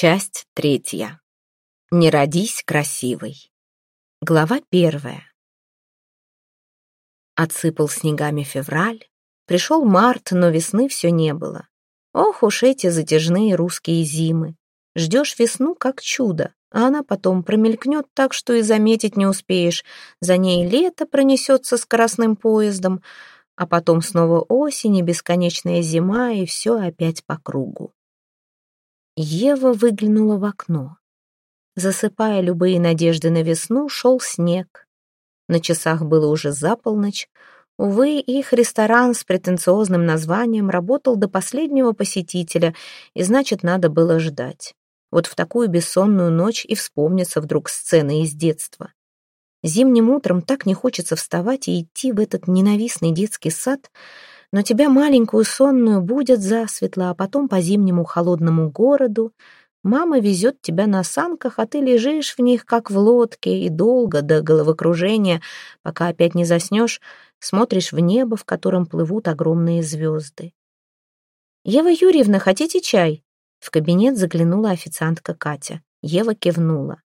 Часть третья. Не родись красивой. Глава первая. Отсыпал снегами февраль. Пришел март, но весны все не было. Ох уж эти затяжные русские зимы. Ждешь весну как чудо, а она потом промелькнет так, что и заметить не успеешь. За ней лето пронесется скоростным поездом, а потом снова осень и бесконечная зима, и все опять по кругу. Ева выглянула в окно. Засыпая любые надежды на весну, шел снег. На часах было уже за полночь. Увы, их ресторан с претенциозным названием работал до последнего посетителя, и значит, надо было ждать. Вот в такую бессонную ночь и вспомнится вдруг сцена из детства. Зимним утром так не хочется вставать и идти в этот ненавистный детский сад — но тебя маленькую сонную будет засветло, а потом по зимнему холодному городу. Мама везет тебя на санках, а ты лежишь в них, как в лодке, и долго, до головокружения, пока опять не заснешь, смотришь в небо, в котором плывут огромные звезды. «Ева Юрьевна, хотите чай?» В кабинет заглянула официантка Катя. Ева кивнула.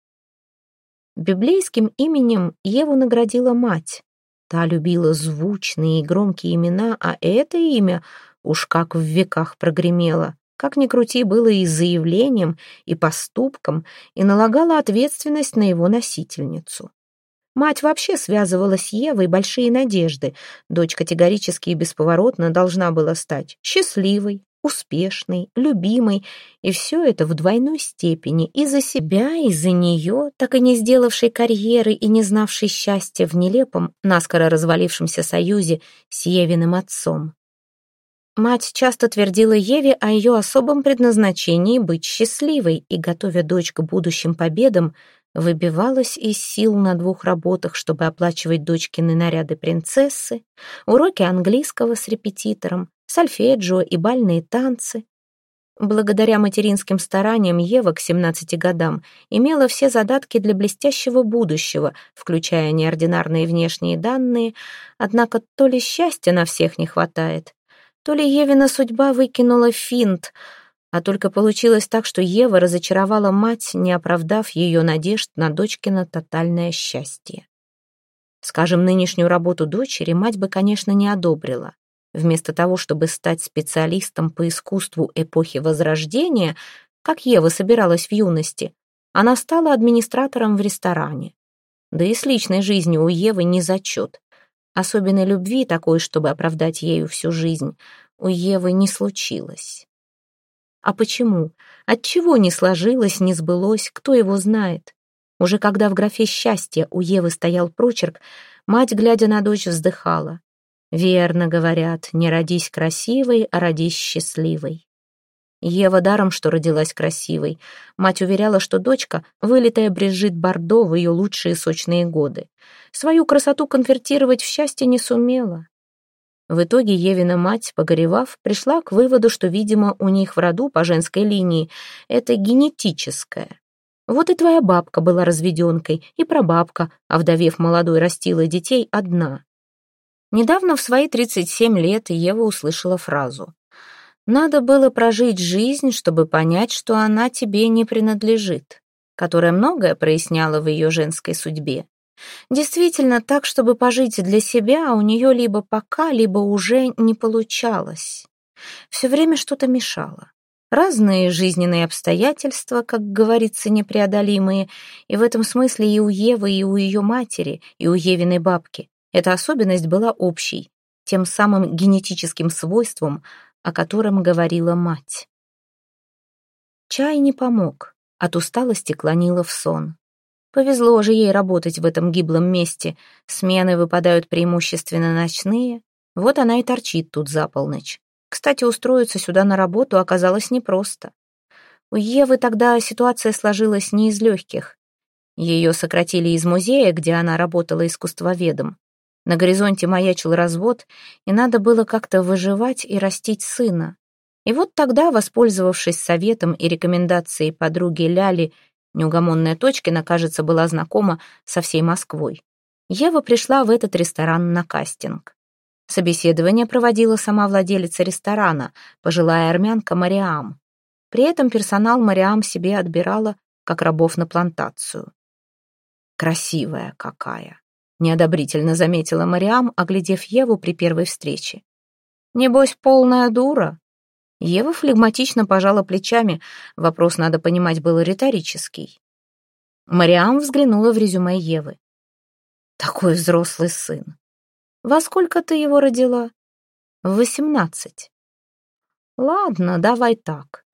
Библейским именем Еву наградила мать. Та любила звучные и громкие имена, а это имя уж как в веках прогремело. Как ни крути, было и заявлением, и поступком, и налагала ответственность на его носительницу. Мать вообще связывала с Евой большие надежды. Дочь категорически и бесповоротно должна была стать счастливой, успешной, любимой, и все это в двойной степени и за себя, и за нее, так и не сделавшей карьеры и не знавшей счастья в нелепом, наскоро развалившемся союзе с Евиным отцом. Мать часто твердила Еве о ее особом предназначении быть счастливой и, готовя дочь к будущим победам, выбивалась из сил на двух работах, чтобы оплачивать дочкины наряды принцессы, уроки английского с репетитором, сольфеджио и бальные танцы. Благодаря материнским стараниям Ева к 17 годам имела все задатки для блестящего будущего, включая неординарные внешние данные, однако то ли счастья на всех не хватает, то ли Евина судьба выкинула финт, а только получилось так, что Ева разочаровала мать, не оправдав ее надежд на дочкино тотальное счастье. Скажем, нынешнюю работу дочери мать бы, конечно, не одобрила. Вместо того, чтобы стать специалистом по искусству эпохи Возрождения, как Ева собиралась в юности, она стала администратором в ресторане. Да и с личной жизнью у Евы не зачет. Особенной любви такой, чтобы оправдать ею всю жизнь, у Евы не случилось. А почему? Отчего не сложилось, не сбылось, кто его знает? Уже когда в графе «счастье» у Евы стоял прочерк, мать, глядя на дочь, вздыхала. Верно говорят, не родись красивой, а родись счастливой. Ева даром, что родилась красивой. Мать уверяла, что дочка — вылитая Брижит Бардо в ее лучшие сочные годы. Свою красоту конвертировать в счастье не сумела. В итоге Евина мать, погоревав, пришла к выводу, что, видимо, у них в роду по женской линии это генетическое. Вот и твоя бабка была разведенкой, и прабабка, овдовев молодой, растила детей одна. Недавно в свои 37 лет Ева услышала фразу «Надо было прожить жизнь, чтобы понять, что она тебе не принадлежит», которая многое проясняла в ее женской судьбе. Действительно, так, чтобы пожить для себя, у нее либо пока, либо уже не получалось. Все время что-то мешало. Разные жизненные обстоятельства, как говорится, непреодолимые, и в этом смысле и у Евы, и у ее матери, и у Евиной бабки. Эта особенность была общей, тем самым генетическим свойством, о котором говорила мать. Чай не помог, от усталости клонила в сон. Повезло же ей работать в этом гиблом месте, смены выпадают преимущественно ночные, вот она и торчит тут за полночь. Кстати, устроиться сюда на работу оказалось непросто. У Евы тогда ситуация сложилась не из легких. Ее сократили из музея, где она работала искусствоведом. На горизонте маячил развод, и надо было как-то выживать и растить сына. И вот тогда, воспользовавшись советом и рекомендацией подруги Ляли, неугомонная Точкина, кажется, была знакома со всей Москвой. Ева пришла в этот ресторан на кастинг. Собеседование проводила сама владелица ресторана, пожилая армянка Мариам. При этом персонал Мариам себе отбирала, как рабов на плантацию. «Красивая какая!» — неодобрительно заметила Мариам, оглядев Еву при первой встрече. «Небось, полная дура?» Ева флегматично пожала плечами, вопрос, надо понимать, был риторический. Мариам взглянула в резюме Евы. «Такой взрослый сын! Во сколько ты его родила?» «В восемнадцать». «Ладно, давай так.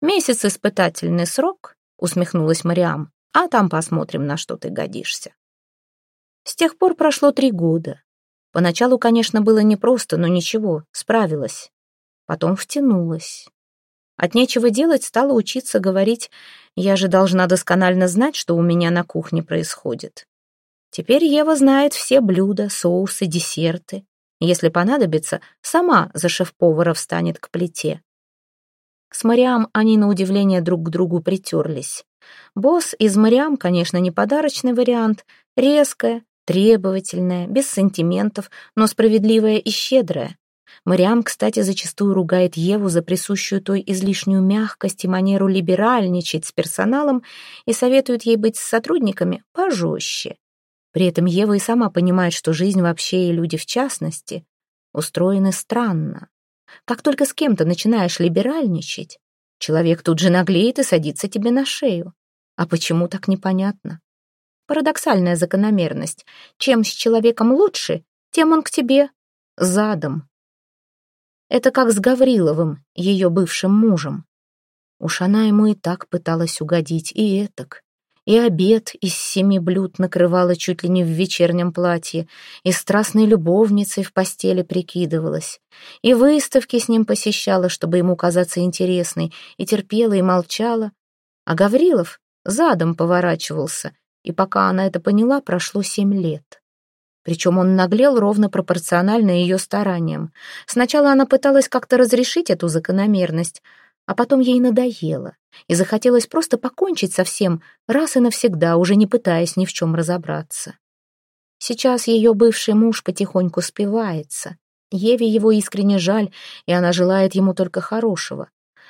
Месяц испытательный срок», — усмехнулась Мариам, «а там посмотрим, на что ты годишься». С тех пор прошло три года. Поначалу, конечно, было непросто, но ничего, справилась. Потом втянулась. От нечего делать стала учиться говорить «я же должна досконально знать, что у меня на кухне происходит». Теперь Ева знает все блюда, соусы, десерты. Если понадобится, сама за шеф-повара встанет к плите. С Мариам они, на удивление, друг к другу притерлись. Босс из Мариам, конечно, не подарочный вариант, резкая, требовательная, без сантиментов, но справедливая и щедрая. Мариам, кстати, зачастую ругает Еву за присущую той излишнюю мягкость и манеру либеральничать с персоналом и советует ей быть с сотрудниками пожестче. При этом Ева и сама понимает, что жизнь вообще и люди в частности устроены странно. Как только с кем-то начинаешь либеральничать, человек тут же наглеет и садится тебе на шею. А почему так непонятно? Парадоксальная закономерность. Чем с человеком лучше, тем он к тебе задом. Это как с Гавриловым, ее бывшим мужем. Уж она ему и так пыталась угодить, и этак и обед из семи блюд накрывала чуть ли не в вечернем платье, и страстной любовницей в постели прикидывалась, и выставки с ним посещала, чтобы ему казаться интересной, и терпела и молчала. А Гаврилов задом поворачивался, и пока она это поняла, прошло семь лет. Причем он наглел ровно пропорционально ее стараниям. Сначала она пыталась как-то разрешить эту закономерность, а потом ей надоело, и захотелось просто покончить со всем, раз и навсегда, уже не пытаясь ни в чем разобраться. Сейчас ее бывший муж потихоньку спивается. Еве его искренне жаль, и она желает ему только хорошего.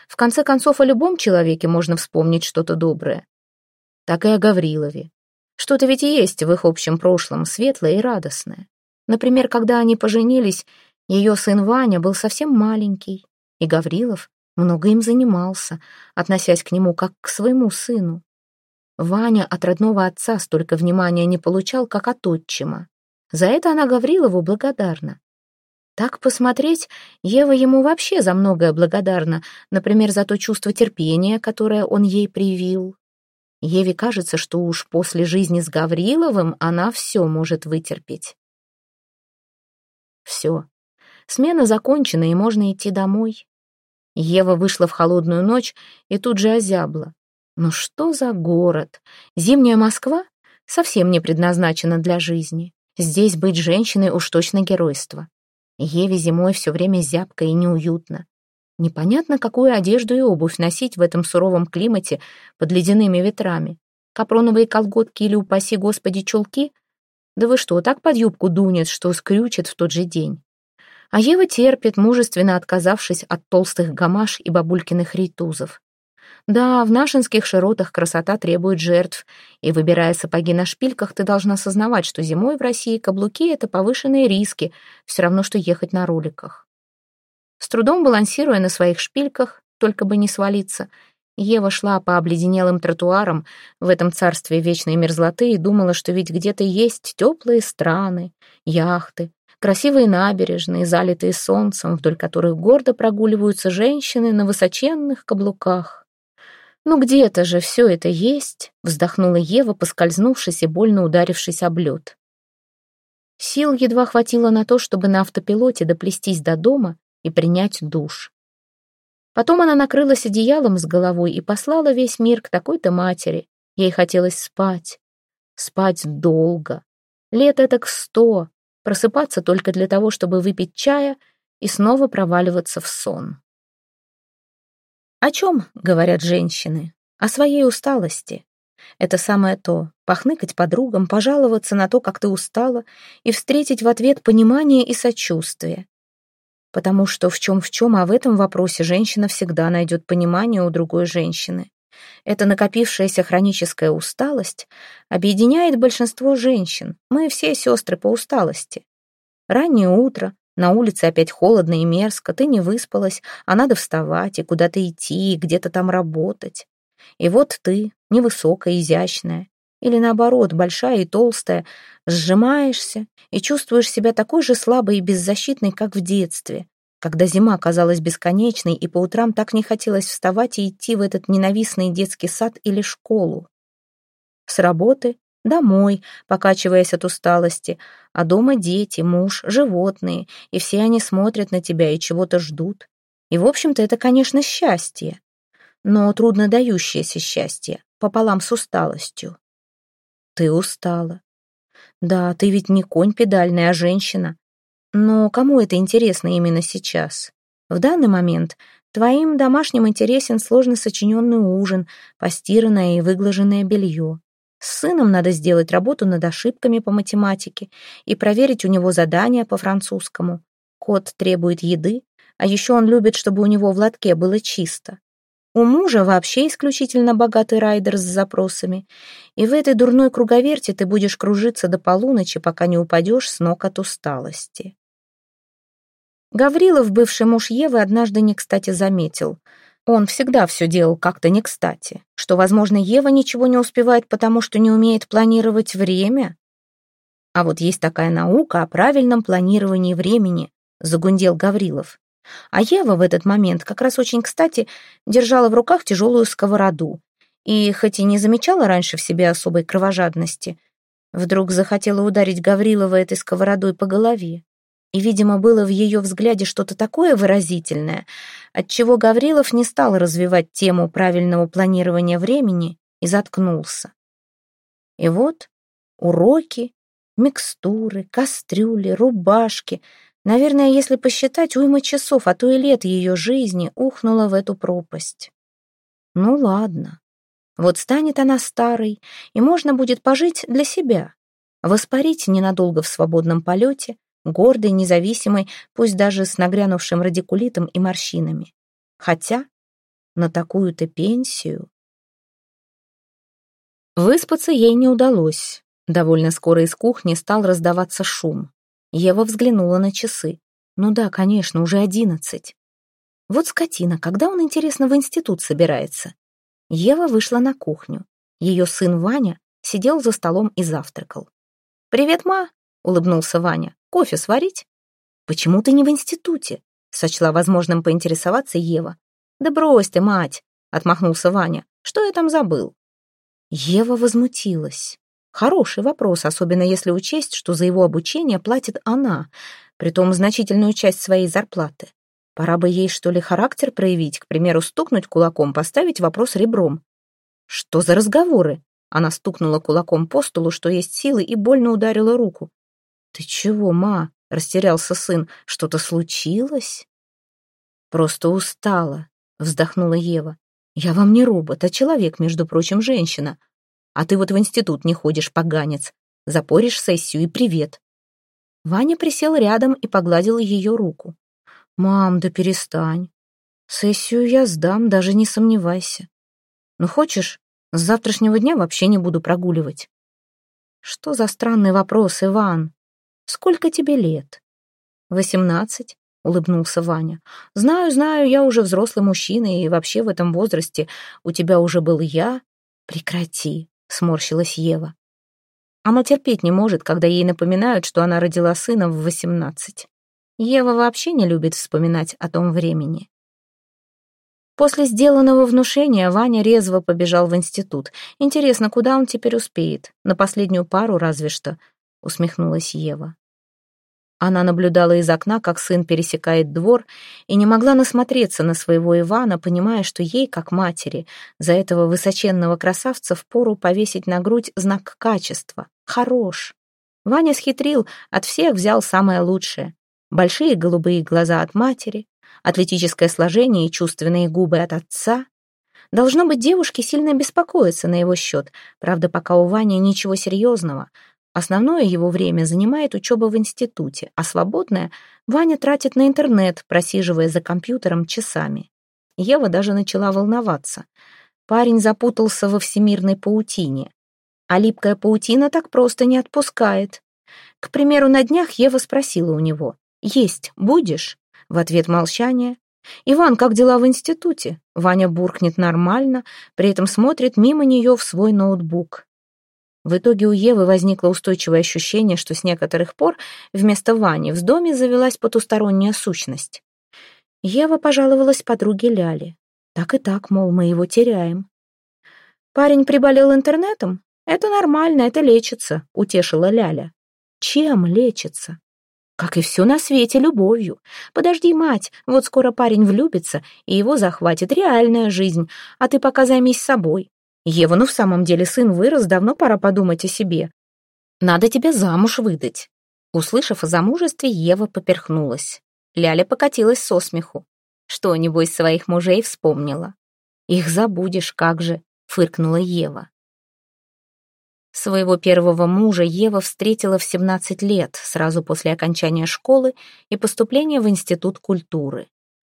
В конце концов, о любом человеке можно вспомнить что-то доброе. Так и о Гаврилове. Что-то ведь есть в их общем прошлом, светлое и радостное. Например, когда они поженились, ее сын Ваня был совсем маленький, и Гаврилов много им занимался, относясь к нему как к своему сыну. Ваня от родного отца столько внимания не получал, как от отчима. За это она Гаврилову благодарна. Так посмотреть, Ева ему вообще за многое благодарна, например, за то чувство терпения, которое он ей привил. Еве кажется, что уж после жизни с Гавриловым она все может вытерпеть. Все. Смена закончена, и можно идти домой. Ева вышла в холодную ночь и тут же озябла. Но что за город? Зимняя Москва совсем не предназначена для жизни. Здесь быть женщиной уж точно геройство. Еве зимой все время зябко и неуютно. Непонятно, какую одежду и обувь носить в этом суровом климате под ледяными ветрами. Капроновые колготки или, упаси господи, чулки? Да вы что, так под юбку дунет, что скрючит в тот же день. А Ева терпит, мужественно отказавшись от толстых гамаш и бабулькиных рейтузов. Да, в нашинских широтах красота требует жертв, и, выбирая сапоги на шпильках, ты должна осознавать, что зимой в России каблуки — это повышенные риски, все равно, что ехать на роликах. С трудом балансируя на своих шпильках, только бы не свалиться, Ева шла по обледенелым тротуарам в этом царстве вечной мерзлоты и думала, что ведь где-то есть теплые страны, яхты, красивые набережные, залитые солнцем, вдоль которых гордо прогуливаются женщины на высоченных каблуках. «Ну где-то же все это есть», — вздохнула Ева, поскользнувшись и больно ударившись об лед. Сил едва хватило на то, чтобы на автопилоте доплестись до дома и принять душ. Потом она накрылась одеялом с головой и послала весь мир к такой-то матери. Ей хотелось спать. Спать долго. Лет это к сто, просыпаться только для того, чтобы выпить чая и снова проваливаться в сон. О чем говорят женщины? О своей усталости. Это самое то — похныкать подругам, пожаловаться на то, как ты устала, и встретить в ответ понимание и сочувствие. Потому что в чем в чем, а в этом вопросе женщина всегда найдет понимание у другой женщины. Эта накопившаяся хроническая усталость объединяет большинство женщин. Мы все сестры по усталости. Раннее утро, на улице опять холодно и мерзко, ты не выспалась, а надо вставать и куда-то идти, и где-то там работать. И вот ты, невысокая, изящная, или наоборот, большая и толстая, сжимаешься и чувствуешь себя такой же слабой и беззащитной, как в детстве, когда зима казалась бесконечной, и по утрам так не хотелось вставать и идти в этот ненавистный детский сад или школу. С работы домой, покачиваясь от усталости, а дома дети, муж, животные, и все они смотрят на тебя и чего-то ждут. И, в общем-то, это, конечно, счастье, но трудно дающееся счастье, пополам с усталостью. Ты устала. Да, ты ведь не конь педальный, а женщина. Но кому это интересно именно сейчас? В данный момент твоим домашним интересен сложно сочиненный ужин, постиранное и выглаженное белье. С сыном надо сделать работу над ошибками по математике и проверить у него задания по французскому. Кот требует еды, а еще он любит, чтобы у него в лотке было чисто. У мужа вообще исключительно богатый райдер с запросами, и в этой дурной круговерти ты будешь кружиться до полуночи, пока не упадешь с ног от усталости. Гаврилов, бывший муж Евы, однажды не кстати заметил — он всегда все делал как-то не кстати, что, возможно, Ева ничего не успевает, потому что не умеет планировать время. А вот есть такая наука о правильном планировании времени, загундел Гаврилов. А Ева в этот момент как раз очень кстати держала в руках тяжелую сковороду. И хоть и не замечала раньше в себе особой кровожадности, вдруг захотела ударить Гаврилова этой сковородой по голове. И, видимо, было в ее взгляде что-то такое выразительное, отчего Гаврилов не стал развивать тему правильного планирования времени и заткнулся. И вот уроки, микстуры, кастрюли, рубашки. Наверное, если посчитать, уйма часов, а то и лет ее жизни ухнула в эту пропасть. Ну ладно. Вот станет она старой, и можно будет пожить для себя, воспарить ненадолго в свободном полете, гордой, независимой, пусть даже с нагрянувшим радикулитом и морщинами. Хотя на такую-то пенсию... Выспаться ей не удалось. Довольно скоро из кухни стал раздаваться шум. Ева взглянула на часы. Ну да, конечно, уже одиннадцать. Вот скотина, когда он, интересно, в институт собирается? Ева вышла на кухню. Ее сын Ваня сидел за столом и завтракал. «Привет, ма!» — улыбнулся Ваня. Кофе сварить? Почему ты не в институте? Сочла возможным поинтересоваться Ева. Да брось ты, мать, отмахнулся Ваня. Что я там забыл? Ева возмутилась. Хороший вопрос, особенно если учесть, что за его обучение платит она, притом значительную часть своей зарплаты. Пора бы ей, что ли, характер проявить, к примеру, стукнуть кулаком, поставить вопрос ребром. Что за разговоры? Она стукнула кулаком по столу, что есть силы, и больно ударила руку. «Ты чего, ма?» — растерялся сын. «Что-то случилось?» «Просто устала», — вздохнула Ева. «Я вам не робот, а человек, между прочим, женщина. А ты вот в институт не ходишь, поганец. Запоришь сессию и привет». Ваня присел рядом и погладил ее руку. «Мам, да перестань. Сессию я сдам, даже не сомневайся. Ну, хочешь, с завтрашнего дня вообще не буду прогуливать». «Что за странный вопрос, Иван?» Сколько тебе лет?» «Восемнадцать», — улыбнулся Ваня. «Знаю, знаю, я уже взрослый мужчина, и вообще в этом возрасте у тебя уже был я». «Прекрати», — сморщилась Ева. Она терпеть не может, когда ей напоминают, что она родила сына в восемнадцать. Ева вообще не любит вспоминать о том времени. После сделанного внушения Ваня резво побежал в институт. Интересно, куда он теперь успеет? На последнюю пару разве что, усмехнулась Ева. Она наблюдала из окна, как сын пересекает двор, и не могла насмотреться на своего Ивана, понимая, что ей, как матери, за этого высоченного красавца впору повесить на грудь знак качества. Хорош. Ваня схитрил, от всех взял самое лучшее. Большие голубые глаза от матери, атлетическое сложение и чувственные губы от отца. Должно быть, девушки сильно беспокоятся на его счет. Правда, пока у Вани ничего серьезного. Основное его время занимает учеба в институте, а свободное Ваня тратит на интернет, просиживая за компьютером часами. Ева даже начала волноваться. Парень запутался во всемирной паутине. А липкая паутина так просто не отпускает. К примеру, на днях Ева спросила у него, «Есть будешь?» В ответ молчание. «Иван, как дела в институте?» Ваня буркнет нормально, при этом смотрит мимо нее в свой ноутбук. В итоге у Евы возникло устойчивое ощущение, что с некоторых пор вместо Вани в доме завелась потусторонняя сущность. Ева пожаловалась подруге Ляле. Так и так, мол, мы его теряем. «Парень приболел интернетом? Это нормально, это лечится», — утешила Ляля. «Чем лечится?» «Как и все на свете, любовью. Подожди, мать, вот скоро парень влюбится, и его захватит реальная жизнь, а ты пока займись собой. Ева, ну в самом деле сын вырос, давно пора подумать о себе. Надо тебя замуж выдать». Услышав о замужестве, Ева поперхнулась. Ляля покатилась со смеху. Что, небось, своих мужей вспомнила? «Их забудешь, как же», — фыркнула Ева. Своего первого мужа Ева встретила в 17 лет, сразу после окончания школы и поступления в Институт культуры.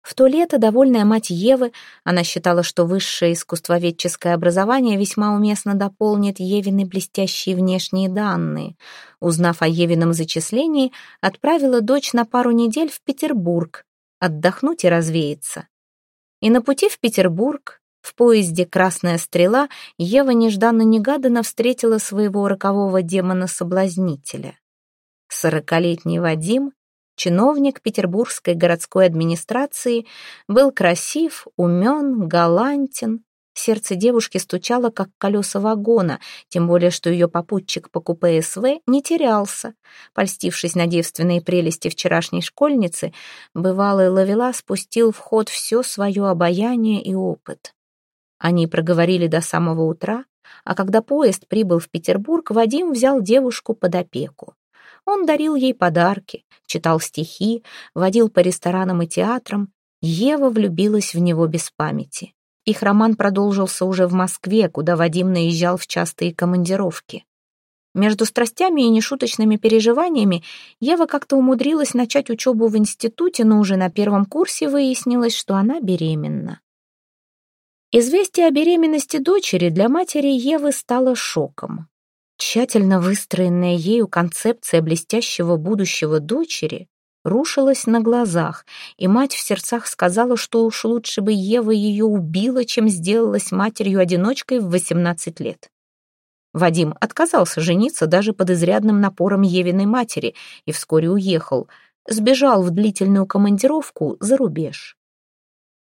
В то лето, довольная мать Евы, она считала, что высшее искусствоведческое образование весьма уместно дополнит Евины блестящие внешние данные. Узнав о Евином зачислении, отправила дочь на пару недель в Петербург, отдохнуть и развеяться. И на пути в Петербург, в поезде «Красная стрела», Ева нежданно-негаданно встретила своего рокового демона-соблазнителя. Сорокалетний Вадим чиновник петербургской городской администрации, был красив, умен, галантен. Сердце девушки стучало, как колеса вагона, тем более, что ее попутчик по купе СВ не терялся. Польстившись на девственные прелести вчерашней школьницы, бывалый Лавела спустил в ход все свое обаяние и опыт. Они проговорили до самого утра, а когда поезд прибыл в Петербург, Вадим взял девушку под опеку. Он дарил ей подарки, читал стихи, водил по ресторанам и театрам. Ева влюбилась в него без памяти. Их роман продолжился уже в Москве, куда Вадим наезжал в частые командировки. Между страстями и нешуточными переживаниями Ева как-то умудрилась начать учебу в институте, но уже на первом курсе выяснилось, что она беременна. Известие о беременности дочери для матери Евы стало шоком. Тщательно выстроенная ею концепция блестящего будущего дочери рушилась на глазах, и мать в сердцах сказала, что уж лучше бы Ева ее убила, чем сделалась матерью-одиночкой в 18 лет. Вадим отказался жениться даже под изрядным напором Евиной матери и вскоре уехал, сбежал в длительную командировку за рубеж.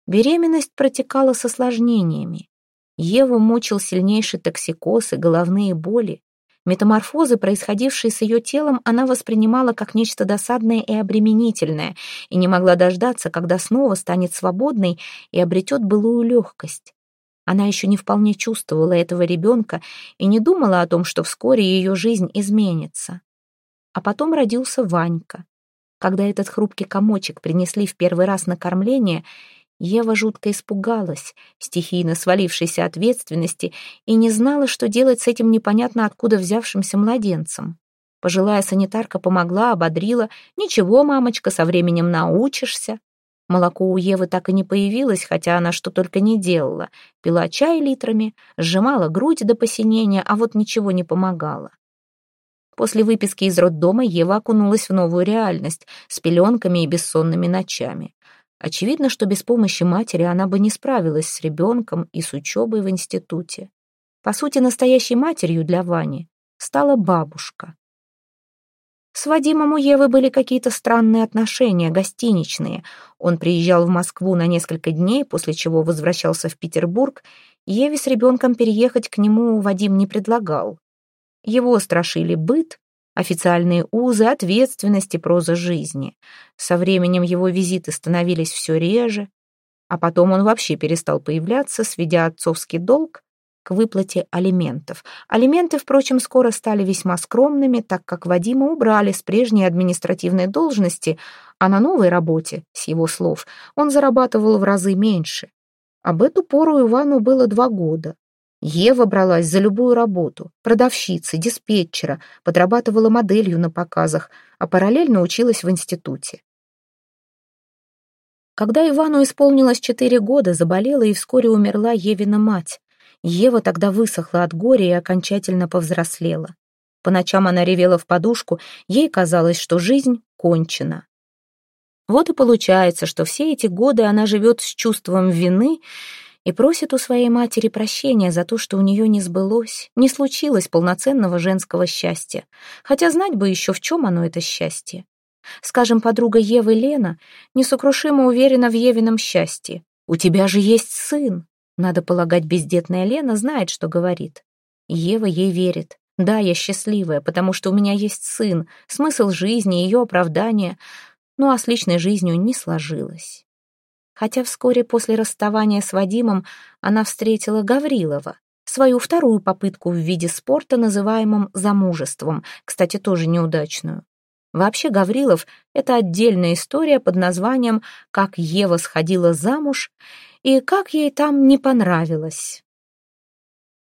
Беременность протекала с осложнениями. Еву мучил сильнейший токсикоз и головные боли. Метаморфозы, происходившие с ее телом, она воспринимала как нечто досадное и обременительное и не могла дождаться, когда снова станет свободной и обретет былую легкость. Она еще не вполне чувствовала этого ребенка и не думала о том, что вскоре ее жизнь изменится. А потом родился Ванька. Когда этот хрупкий комочек принесли в первый раз на кормление, Ева жутко испугалась стихийно свалившейся ответственности и не знала, что делать с этим непонятно откуда взявшимся младенцем. Пожилая санитарка помогла, ободрила. «Ничего, мамочка, со временем научишься». Молоко у Евы так и не появилось, хотя она что только не делала. Пила чай литрами, сжимала грудь до посинения, а вот ничего не помогало. После выписки из роддома Ева окунулась в новую реальность с пеленками и бессонными ночами. Очевидно, что без помощи матери она бы не справилась с ребенком и с учебой в институте. По сути, настоящей матерью для Вани стала бабушка. С Вадимом у Евы были какие-то странные отношения, гостиничные. Он приезжал в Москву на несколько дней, после чего возвращался в Петербург. Еве с ребенком переехать к нему Вадим не предлагал. Его страшили быт, официальные узы, ответственности, проза жизни. Со временем его визиты становились все реже, а потом он вообще перестал появляться, сведя отцовский долг к выплате алиментов. Алименты, впрочем, скоро стали весьма скромными, так как Вадима убрали с прежней административной должности, а на новой работе, с его слов, он зарабатывал в разы меньше. Об эту пору Ивану было два года. Ева бралась за любую работу. Продавщицы, диспетчера, подрабатывала моделью на показах, а параллельно училась в институте. Когда Ивану исполнилось четыре года, заболела и вскоре умерла Евина мать. Ева тогда высохла от горя и окончательно повзрослела. По ночам она ревела в подушку, ей казалось, что жизнь кончена. Вот и получается, что все эти годы она живет с чувством вины и просит у своей матери прощения за то, что у нее не сбылось, не случилось полноценного женского счастья. Хотя знать бы еще, в чем оно, это счастье. Скажем, подруга Евы Лена несокрушимо уверена в Евином счастье. «У тебя же есть сын!» Надо полагать, бездетная Лена знает, что говорит. Ева ей верит. «Да, я счастливая, потому что у меня есть сын, смысл жизни, ее оправдание, ну а с личной жизнью не сложилось». Хотя вскоре после расставания с Вадимом она встретила Гаврилова, свою вторую попытку в виде спорта, называемом замужеством, кстати, тоже неудачную. Вообще Гаврилов — это отдельная история под названием «Как Ева сходила замуж» и «Как ей там не понравилось».